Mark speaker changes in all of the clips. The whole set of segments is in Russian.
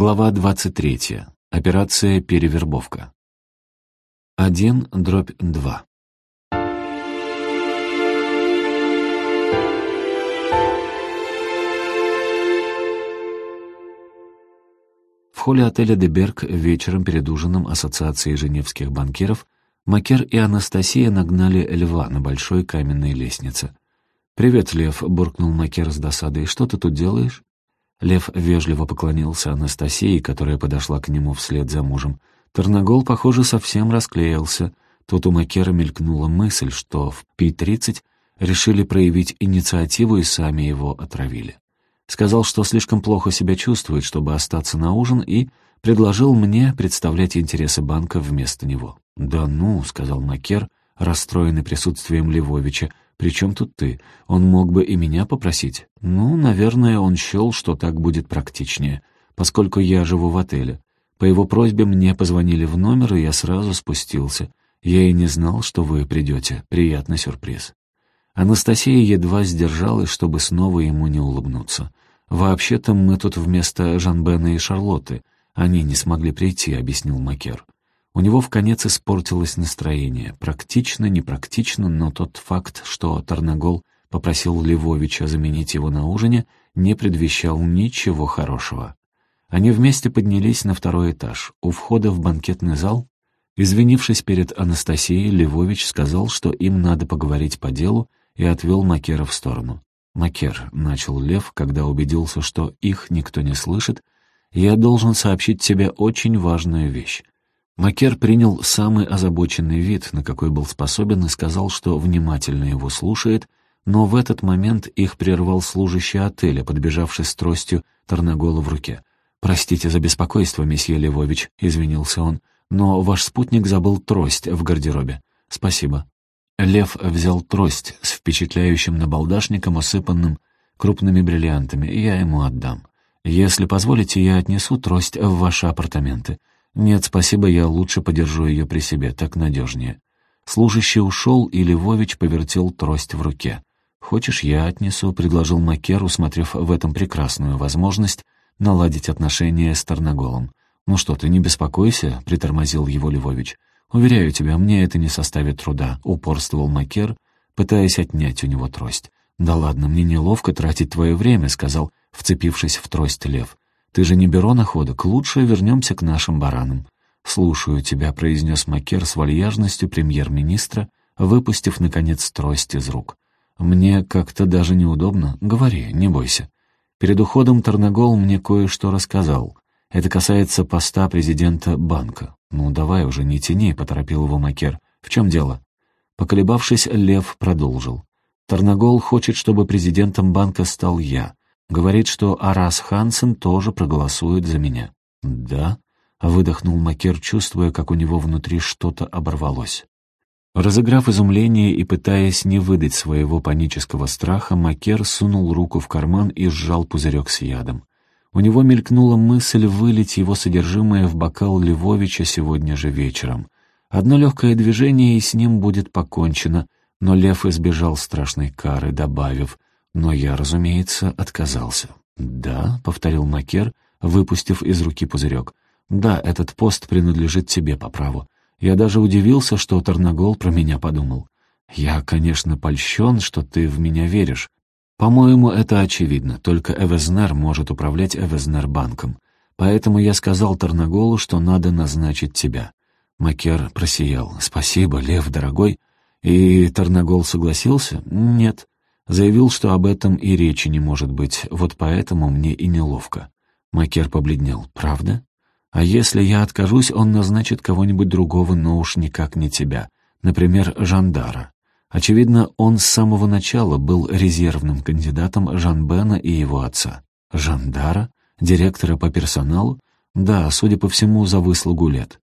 Speaker 1: Глава 23. Операция «Перевербовка». 1 дробь 2. В холле отеля «Деберг» вечером перед ужином Ассоциации женевских банкиров Макер и Анастасия нагнали льва на большой каменной лестнице. «Привет, Лев», — буркнул Макер с досадой. «Что ты тут делаешь?» Лев вежливо поклонился Анастасии, которая подошла к нему вслед за мужем. Тарнагол, похоже, совсем расклеился. Тут у Макера мелькнула мысль, что в Пи-30 решили проявить инициативу и сами его отравили. Сказал, что слишком плохо себя чувствует, чтобы остаться на ужин, и предложил мне представлять интересы банка вместо него. «Да ну», — сказал Макер, расстроенный присутствием Львовича, «При чем тут ты? Он мог бы и меня попросить. Ну, наверное, он счел, что так будет практичнее, поскольку я живу в отеле. По его просьбе мне позвонили в номер, и я сразу спустился. Я и не знал, что вы придете. Приятный сюрприз». Анастасия едва сдержалась, чтобы снова ему не улыбнуться. «Вообще-то мы тут вместо Жанбена и Шарлотты. Они не смогли прийти», — объяснил Макер. У него в конец испортилось настроение. Практично, непрактично, но тот факт, что Тарнагол попросил Львовича заменить его на ужине, не предвещал ничего хорошего. Они вместе поднялись на второй этаж. У входа в банкетный зал, извинившись перед Анастасией, Львович сказал, что им надо поговорить по делу, и отвел Макера в сторону. «Макер», — начал Лев, когда убедился, что их никто не слышит, — «я должен сообщить тебе очень важную вещь. Макер принял самый озабоченный вид, на какой был способен, и сказал, что внимательно его слушает, но в этот момент их прервал служащий отеля, подбежавший с тростью Тарнагола в руке. «Простите за беспокойство, месье Левович», — извинился он, «но ваш спутник забыл трость в гардеробе. Спасибо». Лев взял трость с впечатляющим набалдашником, усыпанным крупными бриллиантами, я ему отдам. Если позволите, я отнесу трость в ваши апартаменты. «Нет, спасибо, я лучше подержу ее при себе, так надежнее». Служащий ушел, и Львович повертел трость в руке. «Хочешь, я отнесу?» — предложил Макер, усмотрев в этом прекрасную возможность наладить отношения с Тарноголом. «Ну что ты, не беспокойся», — притормозил его Львович. «Уверяю тебя, мне это не составит труда», — упорствовал Макер, пытаясь отнять у него трость. «Да ладно, мне неловко тратить твое время», — сказал, вцепившись в трость Лев. Ты же не бюро находок, лучше вернемся к нашим баранам». «Слушаю тебя», — произнес Макер с вальяжностью премьер-министра, выпустив, наконец, трость из рук. «Мне как-то даже неудобно. Говори, не бойся». Перед уходом Тарнагол мне кое-что рассказал. Это касается поста президента банка. «Ну, давай уже, не тяни», — поторопил его Макер. «В чем дело?» Поколебавшись, Лев продолжил. «Тарнагол хочет, чтобы президентом банка стал я. Говорит, что Арас Хансен тоже проголосует за меня. «Да?» — выдохнул Макер, чувствуя, как у него внутри что-то оборвалось. Разыграв изумление и пытаясь не выдать своего панического страха, Макер сунул руку в карман и сжал пузырек с ядом. У него мелькнула мысль вылить его содержимое в бокал Львовича сегодня же вечером. Одно легкое движение, и с ним будет покончено, но Лев избежал страшной кары, добавив но я, разумеется, отказался. «Да», — повторил Макер, выпустив из руки пузырек. «Да, этот пост принадлежит тебе по праву. Я даже удивился, что Тарнагол про меня подумал. Я, конечно, польщен, что ты в меня веришь. По-моему, это очевидно, только Эвезнер может управлять Эвезнер-банком. Поэтому я сказал Тарнаголу, что надо назначить тебя». Макер просиял. «Спасибо, Лев, дорогой». «И Тарнагол согласился?» «Нет». Заявил, что об этом и речи не может быть, вот поэтому мне и неловко. Макер побледнел. «Правда? А если я откажусь, он назначит кого-нибудь другого, но уж никак не тебя. Например, Жандара. Очевидно, он с самого начала был резервным кандидатом Жанбена и его отца. Жандара? Директора по персоналу? Да, судя по всему, за выслугу лет.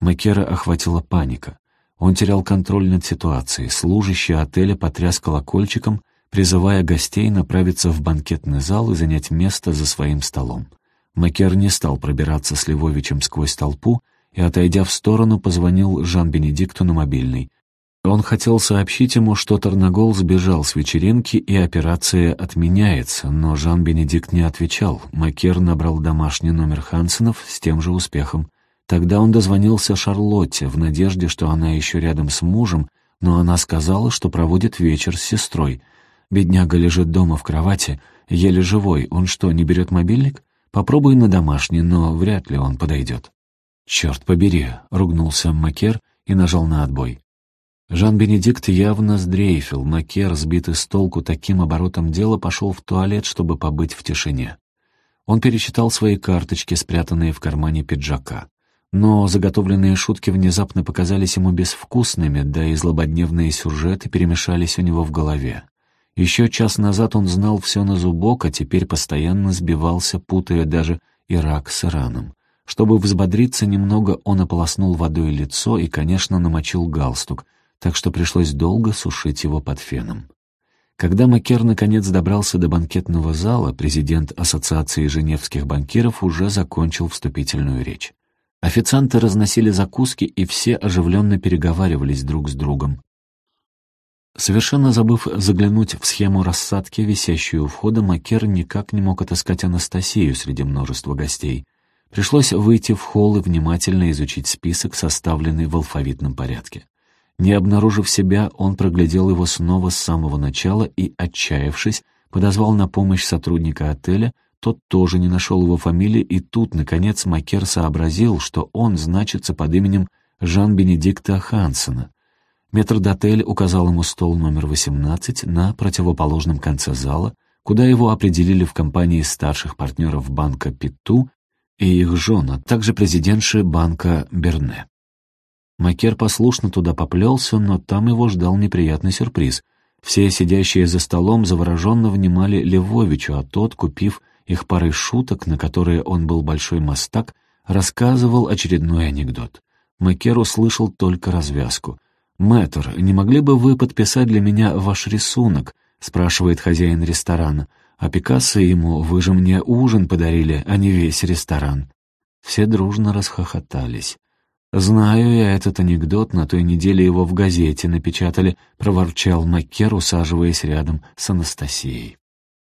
Speaker 1: Макера охватила паника. Он терял контроль над ситуацией. Служащий отеля потряс колокольчиком, призывая гостей направиться в банкетный зал и занять место за своим столом. Макер не стал пробираться с Львовичем сквозь толпу и, отойдя в сторону, позвонил Жан-Бенедикту на мобильный. Он хотел сообщить ему, что Тарнагол сбежал с вечеринки и операция отменяется, но Жан-Бенедикт не отвечал. Макер набрал домашний номер Хансенов с тем же успехом. Тогда он дозвонился Шарлотте в надежде, что она еще рядом с мужем, но она сказала, что проводит вечер с сестрой. Бедняга лежит дома в кровати, еле живой. Он что, не берет мобильник? Попробуй на домашний, но вряд ли он подойдет. «Черт побери!» — ругнулся Макер и нажал на отбой. Жан-Бенедикт явно сдрейфил, Макер, сбитый с толку таким оборотом дела, пошел в туалет, чтобы побыть в тишине. Он перечитал свои карточки, спрятанные в кармане пиджака. Но заготовленные шутки внезапно показались ему безвкусными, да и злободневные сюжеты перемешались у него в голове. Еще час назад он знал все на зубок, а теперь постоянно сбивался, путая даже Ирак с Ираном. Чтобы взбодриться немного, он ополоснул водой лицо и, конечно, намочил галстук — так что пришлось долго сушить его под феном. Когда Макер наконец добрался до банкетного зала, президент Ассоциации женевских банкиров уже закончил вступительную речь. Официанты разносили закуски, и все оживленно переговаривались друг с другом. Совершенно забыв заглянуть в схему рассадки, висящую у входа, Макер никак не мог отыскать Анастасию среди множества гостей. Пришлось выйти в холл и внимательно изучить список, составленный в алфавитном порядке. Не обнаружив себя, он проглядел его снова с самого начала и, отчаявшись, подозвал на помощь сотрудника отеля, тот тоже не нашел его фамилии, и тут, наконец, Макер сообразил, что он значится под именем Жан-Бенедикта Хансена. Метрдотель указал ему стол номер 18 на противоположном конце зала, куда его определили в компании старших партнеров банка Питу и их жен, а также президентши банка Берне. Макер послушно туда поплелся, но там его ждал неприятный сюрприз. Все сидящие за столом завороженно внимали Левовичу, а тот, купив их парой шуток, на которые он был большой мастак, рассказывал очередной анекдот. Макер услышал только развязку. «Мэтр, не могли бы вы подписать для меня ваш рисунок?» — спрашивает хозяин ресторана. «А Пикассо ему, вы же мне ужин подарили, а не весь ресторан». Все дружно расхохотались. «Знаю я этот анекдот, на той неделе его в газете напечатали», — проворчал Маккер, усаживаясь рядом с Анастасией.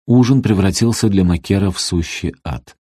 Speaker 1: Ужин превратился для Маккера в сущий ад.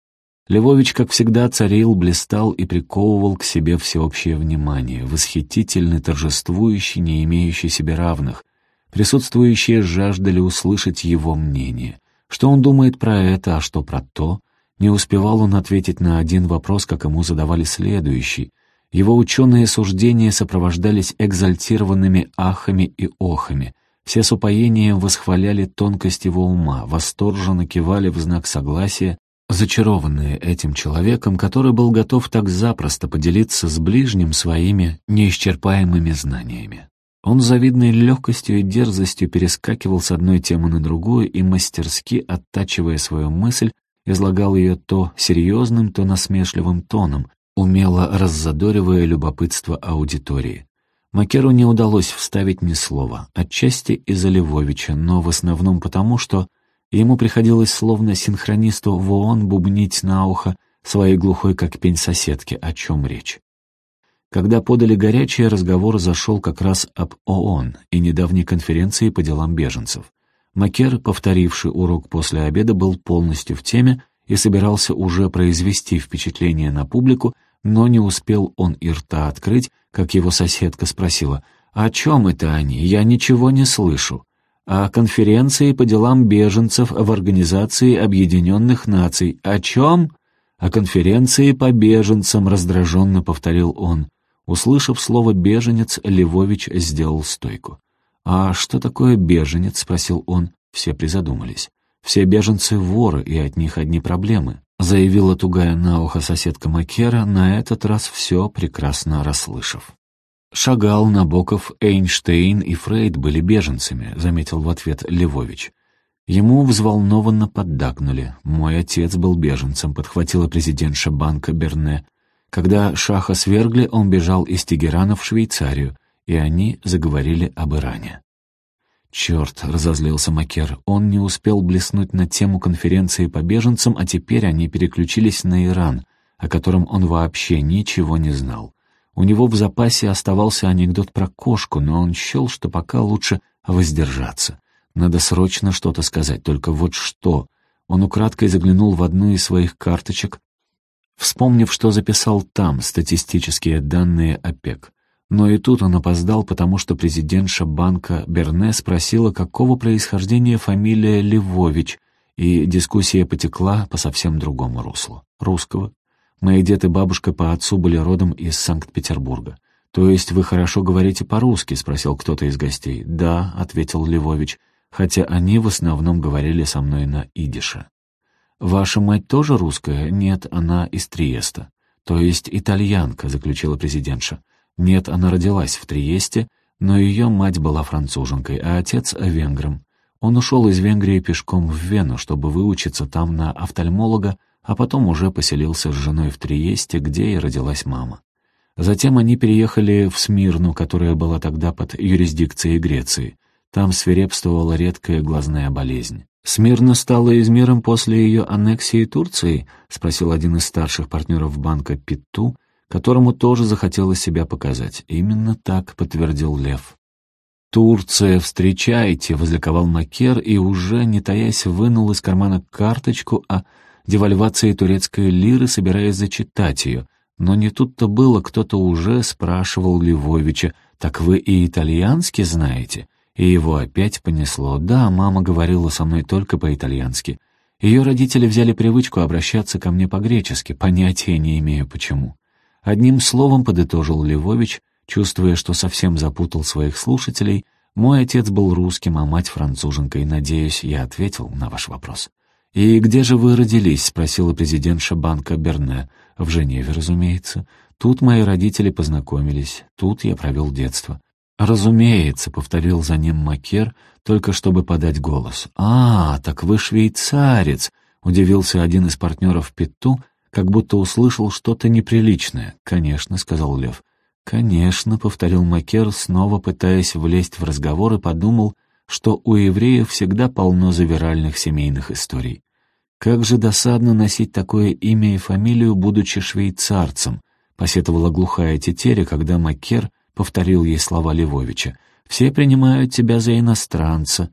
Speaker 1: Львович, как всегда, царил, блистал и приковывал к себе всеобщее внимание, восхитительный, торжествующий, не имеющий себе равных. Присутствующие жаждали услышать его мнение. Что он думает про это, а что про то? Не успевал он ответить на один вопрос, как ему задавали следующий — его ученые суждения сопровождались экзальтированными ахами и охами. Все с упоением восхваляли тонкость его ума, восторженно кивали в знак согласия, зачарованные этим человеком, который был готов так запросто поделиться с ближним своими неисчерпаемыми знаниями. Он завидной легкостью и дерзостью перескакивал с одной темы на другую и, мастерски оттачивая свою мысль, излагал ее то серьезным, то насмешливым тоном, умело раззадоривая любопытство аудитории. Макеру не удалось вставить ни слова, отчасти из-за Львовича, но в основном потому, что ему приходилось словно синхронисту в ООН бубнить на ухо своей глухой как пень соседки, о чем речь. Когда подали горячее, разговор зашел как раз об ООН и недавней конференции по делам беженцев. Макер, повторивший урок после обеда, был полностью в теме и собирался уже произвести впечатление на публику, но не успел он и рта открыть, как его соседка спросила, «О чем это они? Я ничего не слышу». «О конференции по делам беженцев в Организации Объединенных Наций. О чем?» «О конференции по беженцам», — раздраженно повторил он. Услышав слово «беженец», Левович сделал стойку. «А что такое беженец?» — спросил он. Все призадумались. «Все беженцы — воры, и от них одни проблемы. — заявила тугая на ухо соседка Макера, на этот раз все прекрасно расслышав. «Шагал, Набоков, Эйнштейн и Фрейд были беженцами», — заметил в ответ Левович. Ему взволнованно поддакнули. «Мой отец был беженцем», — подхватила президентша банка Берне. Когда Шаха свергли, он бежал из Тегерана в Швейцарию, и они заговорили об Иране. «Черт!» — разозлился Макер. Он не успел блеснуть на тему конференции по беженцам, а теперь они переключились на Иран, о котором он вообще ничего не знал. У него в запасе оставался анекдот про кошку, но он счел, что пока лучше воздержаться. Надо срочно что-то сказать, только вот что. Он украдкой заглянул в одну из своих карточек, вспомнив, что записал там статистические данные ОПЕК. Но и тут он опоздал, потому что президентша банка Берне спросила, какого происхождения фамилия Левович, и дискуссия потекла по совсем другому руслу. Русского. Мои дед и бабушка по отцу были родом из Санкт-Петербурга. «То есть вы хорошо говорите по-русски?» — спросил кто-то из гостей. «Да», — ответил Левович, хотя они в основном говорили со мной на идише. «Ваша мать тоже русская?» «Нет, она из Триеста». «То есть итальянка», — заключила президентша. «Нет, она родилась в Триесте, но ее мать была француженкой, а отец — венгром. Он ушел из Венгрии пешком в Вену, чтобы выучиться там на офтальмолога, а потом уже поселился с женой в Триесте, где и родилась мама. Затем они переехали в Смирну, которая была тогда под юрисдикцией Греции. Там свирепствовала редкая глазная болезнь. «Смирна стала измером после ее аннексии Турции?» — спросил один из старших партнеров банка Питту, которому тоже захотелось себя показать. «Именно так», — подтвердил Лев. «Турция, встречайте!» — возликовал Макер и уже, не таясь, вынул из кармана карточку о девальвации турецкой лиры, собираясь зачитать ее. Но не тут-то было, кто-то уже спрашивал Львовича, «Так вы и итальянский знаете?» И его опять понесло. «Да, мама говорила со мной только по-итальянски. Ее родители взяли привычку обращаться ко мне по-гречески, понятия не имею почему». Одним словом подытожил Львович — Чувствуя, что совсем запутал своих слушателей, мой отец был русским, а мать француженкой. Надеюсь, я ответил на ваш вопрос. «И где же вы родились?» — спросила президентша банка Берне. «В Женеве, разумеется. Тут мои родители познакомились. Тут я провел детство». «Разумеется», — повторил за ним Макер, только чтобы подать голос. «А, так вы швейцарец», — удивился один из партнеров Питту, как будто услышал что-то неприличное. «Конечно», — сказал Лев. «Конечно», — повторил Макер, снова пытаясь влезть в разговор, и подумал, что у евреев всегда полно завиральных семейных историй. «Как же досадно носить такое имя и фамилию, будучи швейцарцем», — посетовала глухая тетеря, когда Макер повторил ей слова Левовича. «Все принимают тебя за иностранца».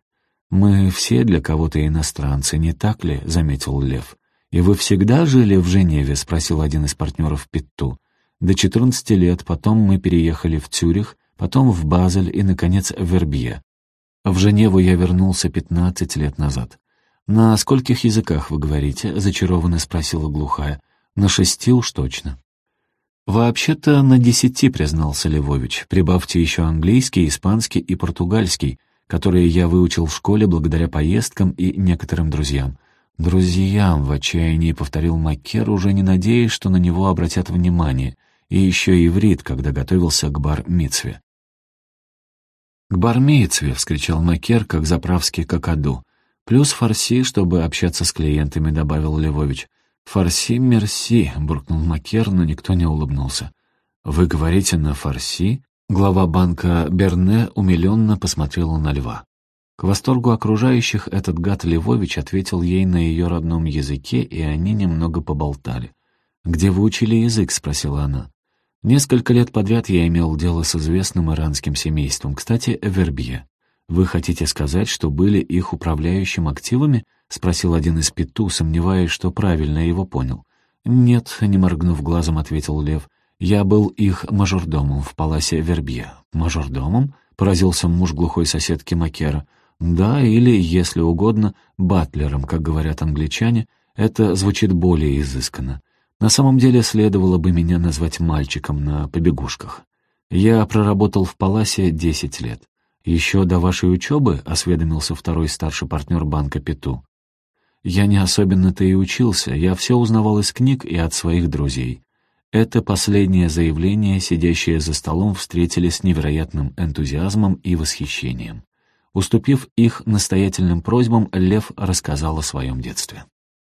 Speaker 1: «Мы все для кого-то иностранцы, не так ли?» — заметил Лев. «И вы всегда жили в Женеве?» — спросил один из партнеров Питту. До 14 лет, потом мы переехали в Цюрих, потом в Базель и, наконец, в Вербье. В Женеву я вернулся 15 лет назад. «На скольких языках вы говорите?» — зачарованно спросила глухая. «На шести уж точно». «Вообще-то на десяти», — признался Левович. «Прибавьте еще английский, испанский и португальский, которые я выучил в школе благодаря поездкам и некоторым друзьям. «Друзьям», — в отчаянии повторил Маккер, уже не надеясь, что на него обратят внимание и еще иврит, когда готовился к бар-мицве. «К бар-мицве!» — вскричал Макер, как заправский какаду. «Плюс фарси, чтобы общаться с клиентами», — добавил Левович. «Фарси, мерси», — буркнул Макер, но никто не улыбнулся. «Вы говорите на фарси?» Глава банка Берне умиленно посмотрела на льва. К восторгу окружающих этот гад Левович ответил ей на ее родном языке, и они немного поболтали. «Где вы учили язык?» — спросила она. Несколько лет подряд я имел дело с известным иранским семейством, кстати, Вербье. «Вы хотите сказать, что были их управляющим активами?» — спросил один из пету, сомневаясь, что правильно его понял. «Нет», — не моргнув глазом, ответил Лев. «Я был их мажордомом в паласе Вербье». «Мажордомом?» — поразился муж глухой соседки Макера. «Да, или, если угодно, батлером, как говорят англичане. Это звучит более изысканно. На самом деле следовало бы меня назвать мальчиком на побегушках. Я проработал в Паласе десять лет. Еще до вашей учебы осведомился второй старший партнер банка Пету. Я не особенно-то и учился, я все узнавал из книг и от своих друзей. Это последнее заявление, сидящие за столом, встретили с невероятным энтузиазмом и восхищением. Уступив их настоятельным просьбам, Лев рассказал о своем детстве.